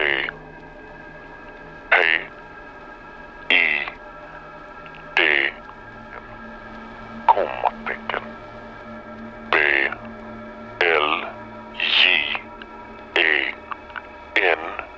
C P I D kommatecken. B L J E N.